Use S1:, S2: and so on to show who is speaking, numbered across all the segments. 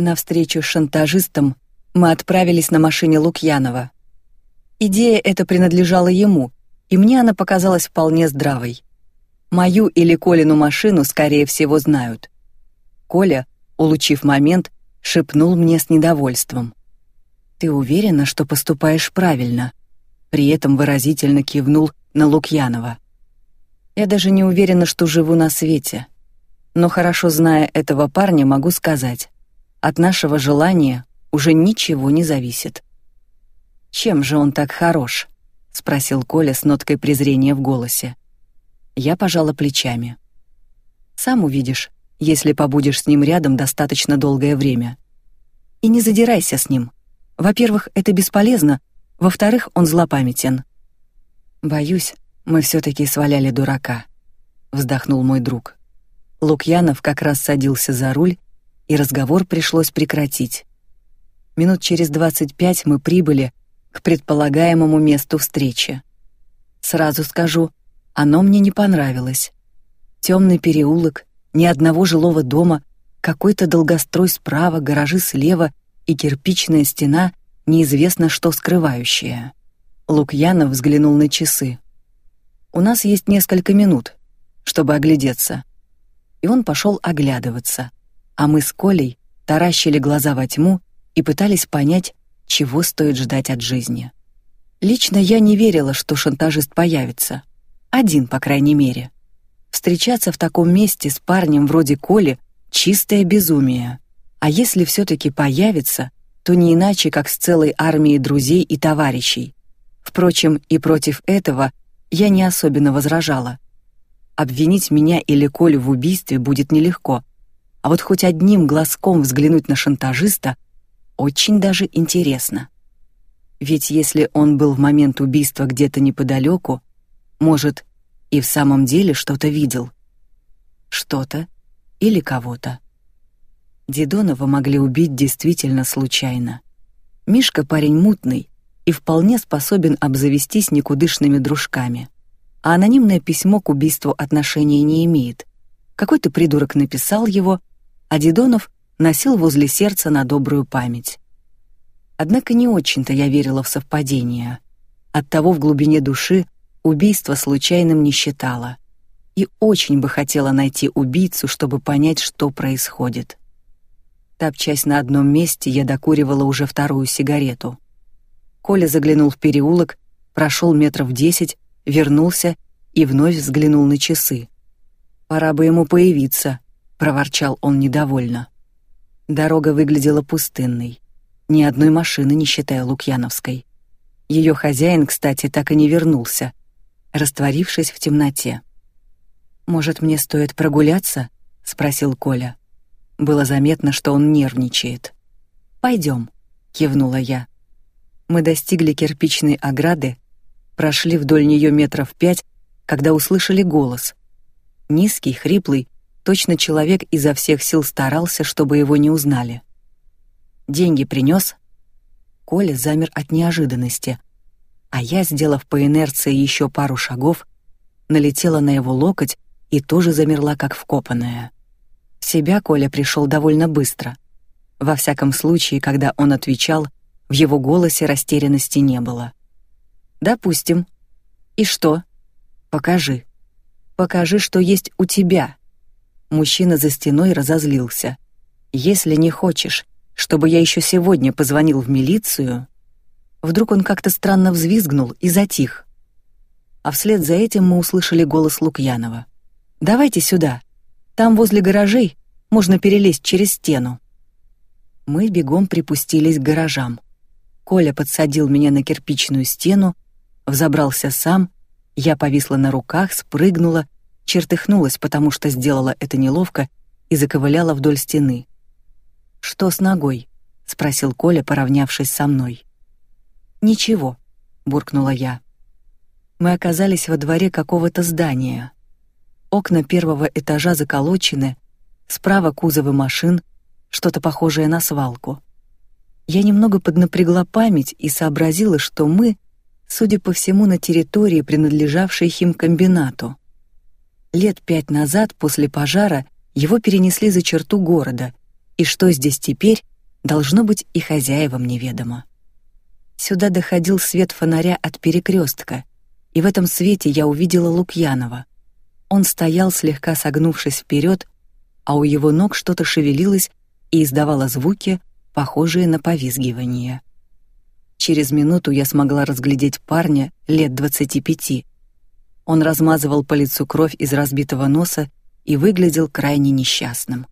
S1: На встречу с шантажистом мы отправились на машине Лукьянова. Идея эта принадлежала ему, и мне она показалась вполне здравой. Мою или Колину машину, скорее всего, знают. Коля, улучив момент, шепнул мне с недовольством. «Ты уверена, что поступаешь правильно?» При этом выразительно кивнул на Лукьянова. «Я даже не уверена, что живу на свете. Но хорошо зная этого парня, могу сказать, от нашего желания уже ничего не зависит». «Чем же он так хорош?» — спросил Коля с ноткой презрения в голосе. Я пожала плечами. Сам увидишь, если побудешь с ним рядом достаточно долгое время. И не задирайся с ним. Во-первых, это бесполезно, во-вторых, он злопамятен. Боюсь, мы все таки сваляли дурака, вздохнул мой друг. Лукьянов как раз садился за руль, и разговор пришлось прекратить. Минут через двадцать пять мы прибыли к предполагаемому месту встречи. Сразу скажу, оно мне не понравилось. Темный переулок, ни одного жилого дома, какой-то долгострой справа, гаражи слева и кирпичная стена, неизвестно что скрывающая. Лукьянов взглянул на часы. У нас есть несколько минут, чтобы оглядеться. И он пошел оглядываться, а мы с Колей таращили глаза во тьму и пытались понять, чего стоит ждать от жизни. Лично я не верила, что шантажист появится. Один, по крайней мере. Встречаться в таком месте с парнем вроде Коли — чистое безумие. А если все-таки появится, то не иначе, как с целой армией друзей и товарищей. Впрочем, и против этого я не особенно возражала. Обвинить меня или Колю в убийстве будет нелегко, а вот хоть одним глазком взглянуть на шантажиста очень даже интересно. Ведь если он был в момент убийства где-то неподалеку, может, и в самом деле что-то видел. Что-то или кого-то. Дедонова могли убить действительно случайно. Мишка парень мутный и вполне способен обзавестись никудышными дружками. А анонимное письмо к убийству отношения не имеет. Какой-то придурок написал его, а Дедонов носил возле сердца на добрую память. Однако не очень-то я верила в совпадения. Оттого в глубине души убийство случайным не считала и очень бы хотела найти убийцу, чтобы понять, что происходит. Топчась на одном месте, я докуривала уже вторую сигарету. Коля заглянул в переулок, прошел метров десять, вернулся и вновь взглянул на часы. «Пора бы ему появиться», — проворчал он недовольно. Дорога выглядела пустынной. Ни одной машины, не считая Лукьяновской. Ее хозяин, кстати, так и не вернулся, растворившись в темноте. «Может, мне стоит прогуляться?» — спросил Коля. Было заметно, что он нервничает. Пойдем, кивнула я. Мы достигли кирпичной ограды, прошли вдоль нее метров пять, когда услышали голос. Низкий, хриплый, точно человек изо всех сил старался, чтобы его не узнали. Деньги принес. Коля замер от неожиданности, а я, сделав по инерции еще пару шагов, налетела на его локоть и тоже замерла как вкопанная. Себя Коля пришел довольно быстро. Во всяком случае, когда он отвечал, в его голосе растерянности не было. Допустим. И что? Покажи. Покажи, что есть у тебя. Мужчина за стеной разозлился. Если не хочешь, чтобы я еще сегодня позвонил в милицию, Вдруг он как-то странно взвизгнул и затих. А вслед за этим мы услышали голос Лукьянова. «Давайте сюда. Там возле гаражей можно перелезть через стену». Мы бегом припустились к гаражам. Коля подсадил меня на кирпичную стену, взобрался сам, я повисла на руках, спрыгнула, чертыхнулась, потому что сделала это неловко и заковыляла вдоль стены. «Что с ногой?» — спросил Коля, поравнявшись со мной. «Ничего», — буркнула я. Мы оказались во дворе какого-то здания. Окна первого этажа заколочены, справа кузовы машин, что-то похожее на свалку. Я немного поднапрягла память и сообразила, что мы, судя по всему, на территории, принадлежавшей химкомбинату. Лет пять назад, после пожара, его перенесли за черту города, И что здесь теперь, должно быть и хозяевам неведомо. Сюда доходил свет фонаря от перекрестка, и в этом свете я увидела Лукьянова. Он стоял, слегка согнувшись вперед, а у его ног что-то шевелилось и издавало звуки, похожие на повизгивание. Через минуту я смогла разглядеть парня лет двадцати пяти. Он размазывал по лицу кровь из разбитого носа и выглядел крайне несчастным.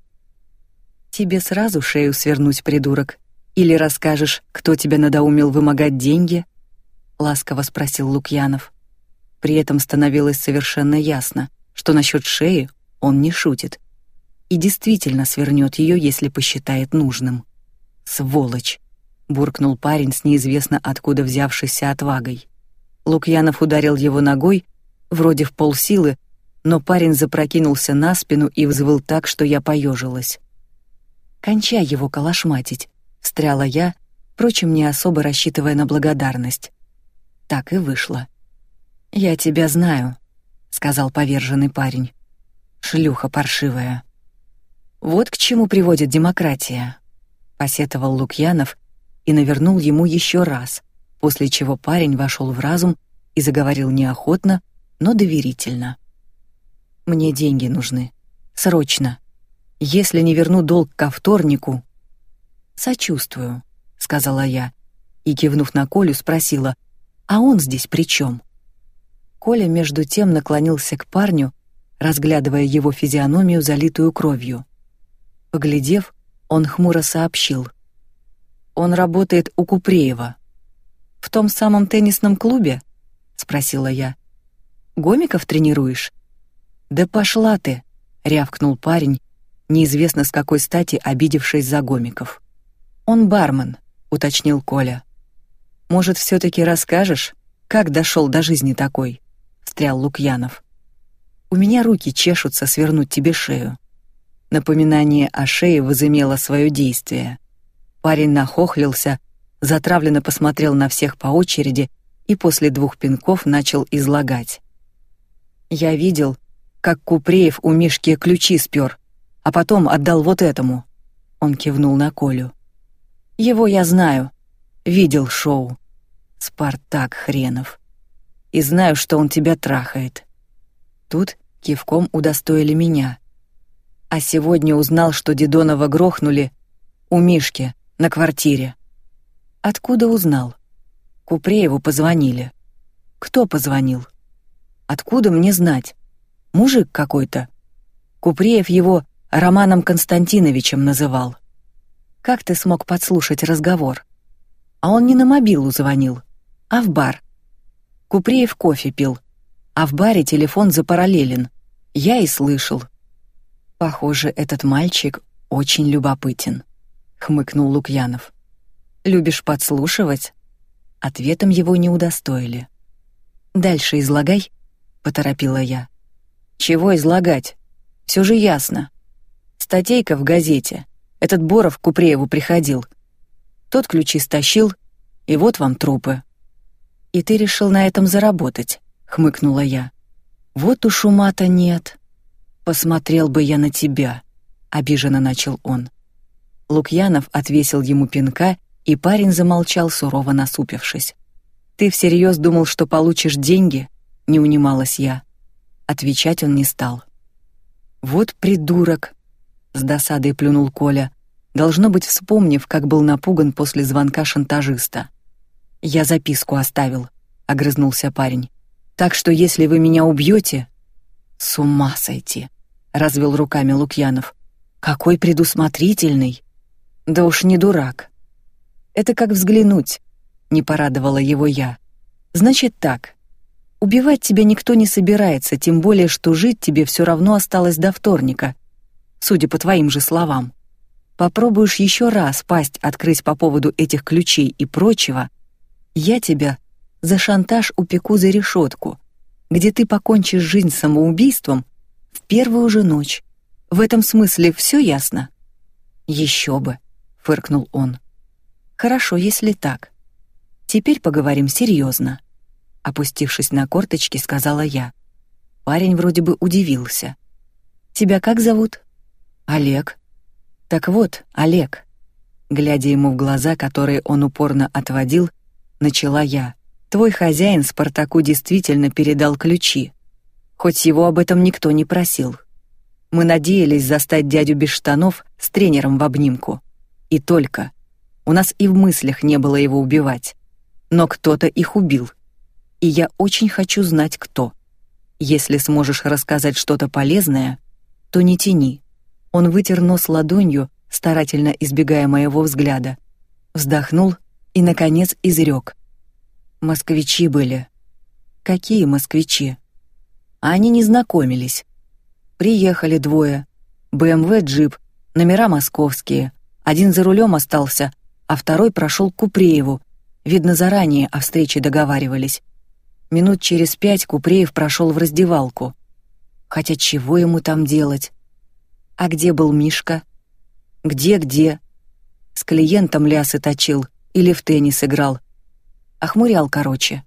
S1: «Тебе сразу шею свернуть, придурок? Или расскажешь, кто тебя надоумил вымогать деньги?» — ласково спросил Лукьянов. При этом становилось совершенно ясно, что насчет шеи он не шутит. И действительно свернет ее, если посчитает нужным. «Сволочь!» — буркнул парень с неизвестно откуда взявшейся отвагой. Лукьянов ударил его ногой, вроде в полсилы, но парень запрокинулся на спину и взвыл так, что я поежилась. «Кончай его калашматить», — встряла я, впрочем, не особо рассчитывая на благодарность. Так и вышло. «Я тебя знаю», — сказал поверженный парень. «Шлюха паршивая». «Вот к чему приводит демократия», — посетовал Лукьянов и навернул ему еще раз, после чего парень вошел в разум и заговорил неохотно, но доверительно. «Мне деньги нужны. Срочно. Если не верну долг ко вторнику...» «Сочувствую», — сказала я, и, кивнув на Колю, спросила, «А он здесь при чем?» Коля между тем наклонился к парню, разглядывая его физиономию, залитую кровью. Поглядев, он хмуро сообщил. «Он работает у Купреева». «В том самом теннисном клубе?» — спросила я. «Гомиков тренируешь?» «Да пошла ты!» — рявкнул парень, неизвестно с какой стати обидевшись за Гомиков. «Он бармен», — уточнил Коля. «Может, все таки расскажешь, как дошел до жизни такой?» встрял Лукьянов. У меня руки чешутся свернуть тебе шею. Напоминание о шее возымело свое действие. Парень нахохлился, затравленно посмотрел на всех по очереди и после двух пинков начал излагать. Я видел, как Купреев у Мишки ключи спер, а потом отдал вот этому. Он кивнул на Колю. Его я знаю. Видел шоу. Спартак хренов и знаю, что он тебя трахает. Тут кивком удостоили меня. А сегодня узнал, что Дедонова грохнули у Мишки на квартире. Откуда узнал? Купрееву позвонили. Кто позвонил? Откуда мне знать? Мужик какой-то. Купреев его Романом Константиновичем называл. Как ты смог подслушать разговор? А он не на мобилу звонил, а в бар. Купреев кофе пил, а в баре телефон запараллелен. Я и слышал. Похоже, этот мальчик очень любопытен, хмыкнул Лукьянов. Любишь подслушивать? Ответом его не удостоили. Дальше излагай, поторопила я. Чего излагать? Все же ясно. Статейка в газете. Этот Боров к Купрееву приходил. Тот ключи стащил, и вот вам трупы. «И ты решил на этом заработать», — хмыкнула я. «Вот уж ума-то нет. Посмотрел бы я на тебя», — обиженно начал он. Лукьянов отвесил ему пинка, и парень замолчал, сурово насупившись. «Ты всерьез думал, что получишь деньги?» — не унималась я. Отвечать он не стал. «Вот придурок!» — с досадой плюнул Коля, должно быть, вспомнив, как был напуган после звонка шантажиста. Я записку оставил, огрызнулся парень. Так что если вы меня убьете, с ума сойти, развел руками Лукьянов. Какой предусмотрительный. Да уж не дурак. Это как взглянуть, не порадовала его я. Значит так. Убивать тебя никто не собирается, тем более что жить тебе все равно осталось до вторника. Судя по твоим же словам. Попробуешь еще раз пасть открыть по поводу этих ключей и прочего, я тебя за шантаж упеку за решетку, где ты покончишь жизнь самоубийством в первую же ночь. В этом смысле все ясно? Еще бы, фыркнул он. Хорошо, если так. Теперь поговорим серьезно. Опустившись на корточки, сказала я. Парень вроде бы удивился. Тебя как зовут? Олег. Так вот, Олег, глядя ему в глаза, которые он упорно отводил, начала я. Твой хозяин Спартаку действительно передал ключи, хоть его об этом никто не просил. Мы надеялись застать дядю без штанов с тренером в обнимку. И только. У нас и в мыслях не было его убивать. Но кто-то их убил. И я очень хочу знать, кто. Если сможешь рассказать что-то полезное, то не тяни. Он вытер нос ладонью, старательно избегая моего взгляда. Вздохнул и, наконец, изрек. Москвичи были. Какие москвичи? Они не знакомились. Приехали двое. БМВ джип, номера московские. Один за рулем остался, а второй прошел к Купрееву. Видно, заранее о встрече договаривались. Минут через пять Купреев прошел в раздевалку. Хотя чего ему там делать? А где был Мишка? Где-где? С клиентом лясы точил или в теннис играл. Охмурял, короче.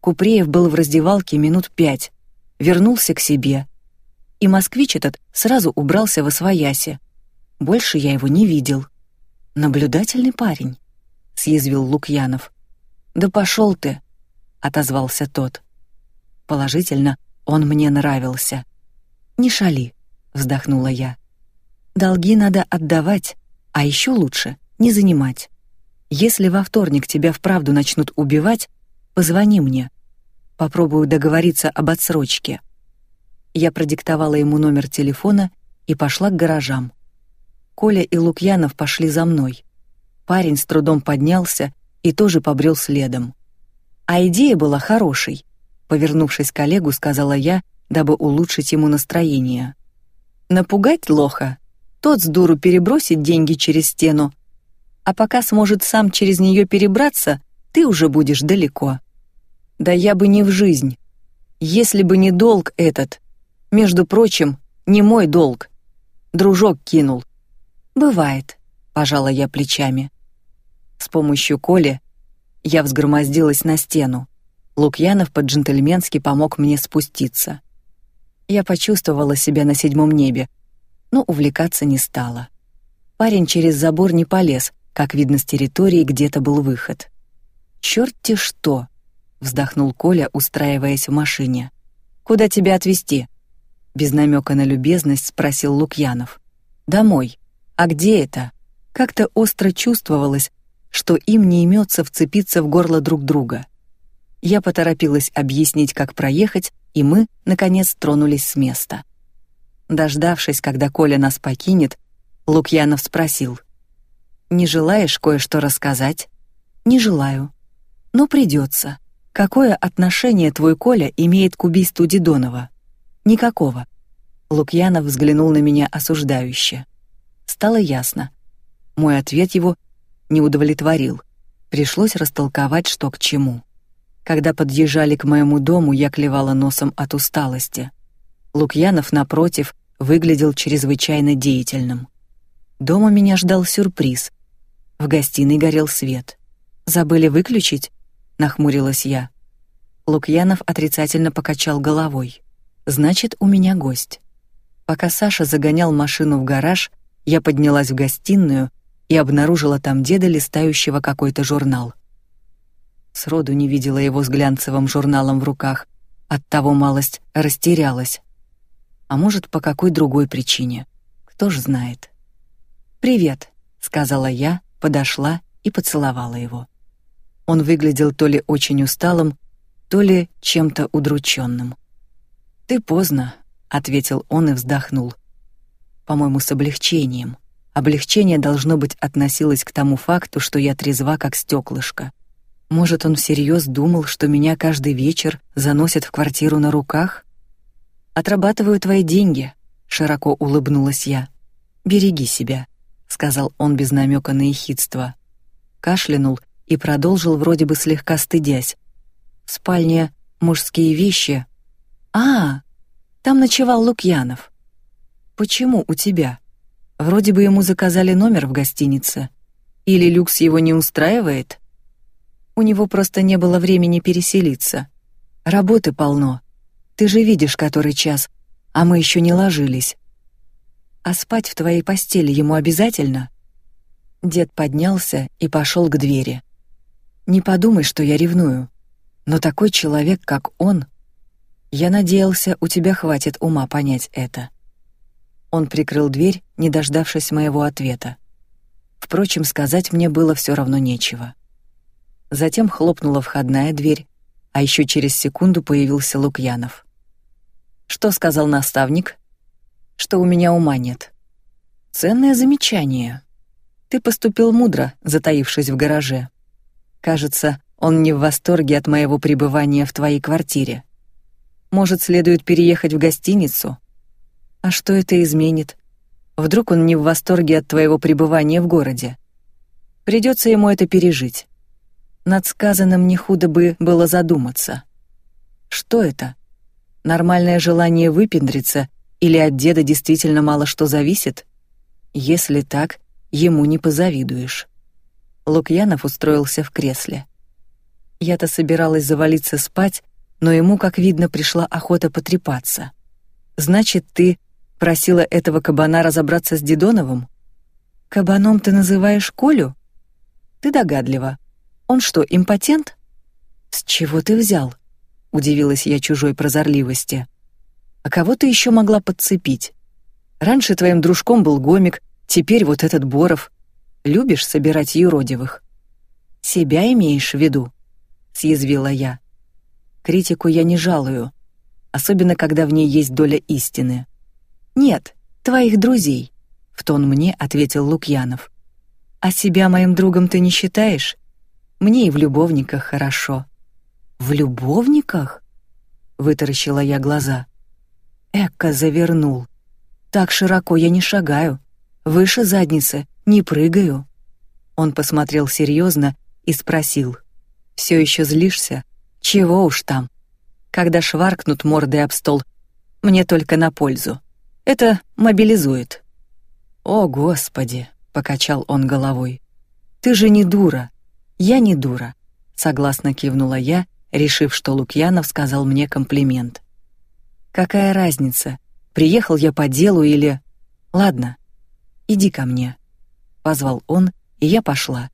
S1: Купреев был в раздевалке минут пять. Вернулся к себе и москвич этот сразу убрался во свояси. Больше я его не видел. Наблюдательный парень, съязвил Лукьянов. Да пошел ты, отозвался тот. Положительно, он мне нравился. Не шали, вздохнула я. Долги надо отдавать, а еще лучше не занимать. Если во вторник тебя вправду начнут убивать, позвони мне. Попробую договориться об отсрочке. Я продиктовала ему номер телефона и пошла к гаражам. Коля и Лукьянов пошли за мной. Парень с трудом поднялся и тоже побрел следом. А идея была хорошей, повернувшись к коллегу, сказала я, дабы улучшить ему настроение. Напугать лоха, тот с дуру перебросит деньги через стену, а пока сможет сам через нее перебраться, ты уже будешь далеко. Да я бы не в жизнь. Если бы не долг этот, между прочим, не мой долг. Дружок кинул. Бывает, пожала я плечами. С помощью Коли я взгромоздилась на стену. Лукьянов по-джентльменски помог мне спуститься. Я почувствовала себя на седьмом небе, но увлекаться не стала. Парень через забор не полез, как видно с территории где-то был выход. «Чёрт-те что!» — вздохнул Коля, устраиваясь в машине. «Куда тебя отвезти?» без намека на любезность спросил Лукьянов. Домой. А где это? Как-то остро чувствовалось, что им не имется вцепиться в горло друг друга. Я поторопилась объяснить, как проехать, и мы наконец тронулись с места. Дождавшись, когда Коля нас покинет, Лукьянов спросил: "Не желаешь кое-что рассказать?" "Не желаю. Но придется. Какое отношение твой Коля имеет к убийству Дидонова?" Никакого. Лукьянов взглянул на меня осуждающе. Стало ясно. Мой ответ его не удовлетворил. Пришлось растолковать, что к чему. Когда подъезжали к моему дому, я клевала носом от усталости. Лукьянов напротив выглядел чрезвычайно деятельным. Дома меня ждал сюрприз. В гостиной горел свет. Забыли выключить? нахмурилась я. Лукьянов отрицательно покачал головой. Значит, у меня гость. Пока Саша загонял машину в гараж, я поднялась в гостиную и обнаружила там деда, листающего какой-то журнал. Сроду не видела его с глянцевым журналом в руках, оттого малость растерялась. А может, по какой другой причине, кто ж знает. «Привет», — сказала я, подошла и поцеловала его. Он выглядел то ли очень усталым, то ли чем-то удрученным. Ты поздно, ответил он и вздохнул. По-моему, с облегчением. Облегчение должно быть относилось к тому факту, что я трезва как стеклышко. Может, он всерьез думал, что меня каждый вечер заносят в квартиру на руках? Отрабатываю твои деньги, широко улыбнулась я. Береги себя, сказал он без намека на ехидство. Кашлянул и продолжил вроде бы слегка стыдясь. В спальне мужские вещи а, там ночевал Лукьянов. Почему у тебя? Вроде бы ему заказали номер в гостинице. Или люкс его не устраивает? У него просто не было времени переселиться. Работы полно. Ты же видишь, который час, а мы еще не ложились. А спать в твоей постели ему обязательно? Дед поднялся и пошел к двери. Не подумай, что я ревную. Но такой человек, как он, я надеялся, у тебя хватит ума понять это. Он прикрыл дверь, не дождавшись моего ответа. Впрочем, сказать мне было все равно нечего. Затем хлопнула входная дверь, а еще через секунду появился Лукьянов. Что сказал наставник? Что у меня ума нет. Ценное замечание. Ты поступил мудро, затаившись в гараже. Кажется, он не в восторге от моего пребывания в твоей квартире. Может, следует переехать в гостиницу? А что это изменит? Вдруг он не в восторге от твоего пребывания в городе? Придется ему это пережить. Над сказанным не худо бы было задуматься. Что это? Нормальное желание выпендриться или от деда действительно мало что зависит? Если так, ему не позавидуешь. Лукьянов устроился в кресле. Я-то собиралась завалиться спать, но ему, как видно, пришла охота потрепаться. Значит, ты просила этого кабана разобраться с Дедоновым? Кабаном ты называешь Колю? Ты догадлива. Он что, импотент? С чего ты взял? Удивилась я чужой прозорливости. А кого ты еще могла подцепить? Раньше твоим дружком был Гомик, теперь вот этот Боров. Любишь собирать юродивых? Себя имеешь в виду? Съязвила я. Критику я не жалую, особенно когда в ней есть доля истины. Нет, твоих друзей, в тон мне ответил Лукьянов. А себя моим другом ты не считаешь? Мне и в любовниках хорошо. В любовниках? Вытаращила я глаза. Экка завернул. Так широко я не шагаю, выше задницы не прыгаю. Он посмотрел серьезно и спросил: "Все еще злишься?" Чего уж там. Когда шваркнут мордой об стол, мне только на пользу. Это мобилизует. О, господи, покачал он головой. Ты же не дура. Я не дура, согласно кивнула я, решив, что Лукьянов сказал мне комплимент. Какая разница, приехал я по делу или Ладно. Иди ко мне, позвал он, и я пошла.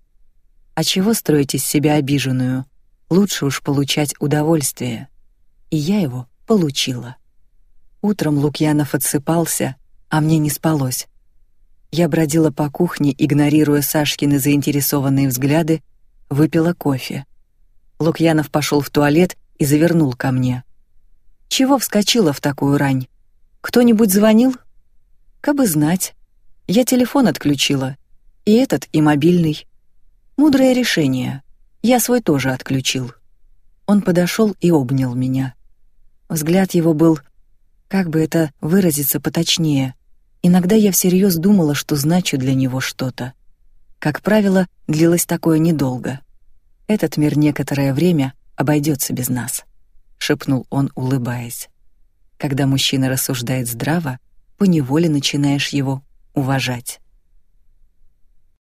S1: А чего строить из себя обиженную? Лучше уж получать удовольствие. И я его получила. Утром Лукьянов отсыпался, а мне не спалось. Я бродила по кухне, игнорируя Сашкины заинтересованные взгляды, выпила кофе. Лукьянов пошел в туалет и завернул ко мне. Чего вскочила в такую рань? Кто-нибудь звонил? Кабы знать. Я телефон отключила, и этот, и мобильный. Мудрое решение. Я свой тоже отключил. Он подошел и обнял меня. Взгляд его был, как бы это выразиться поточнее. Иногда я всерьез думала, что значу для него что-то. Как правило, длилось такое недолго. Этот мир некоторое время обойдется без нас, шепнул он, улыбаясь. Когда мужчина рассуждает здраво, поневоле начинаешь его уважать.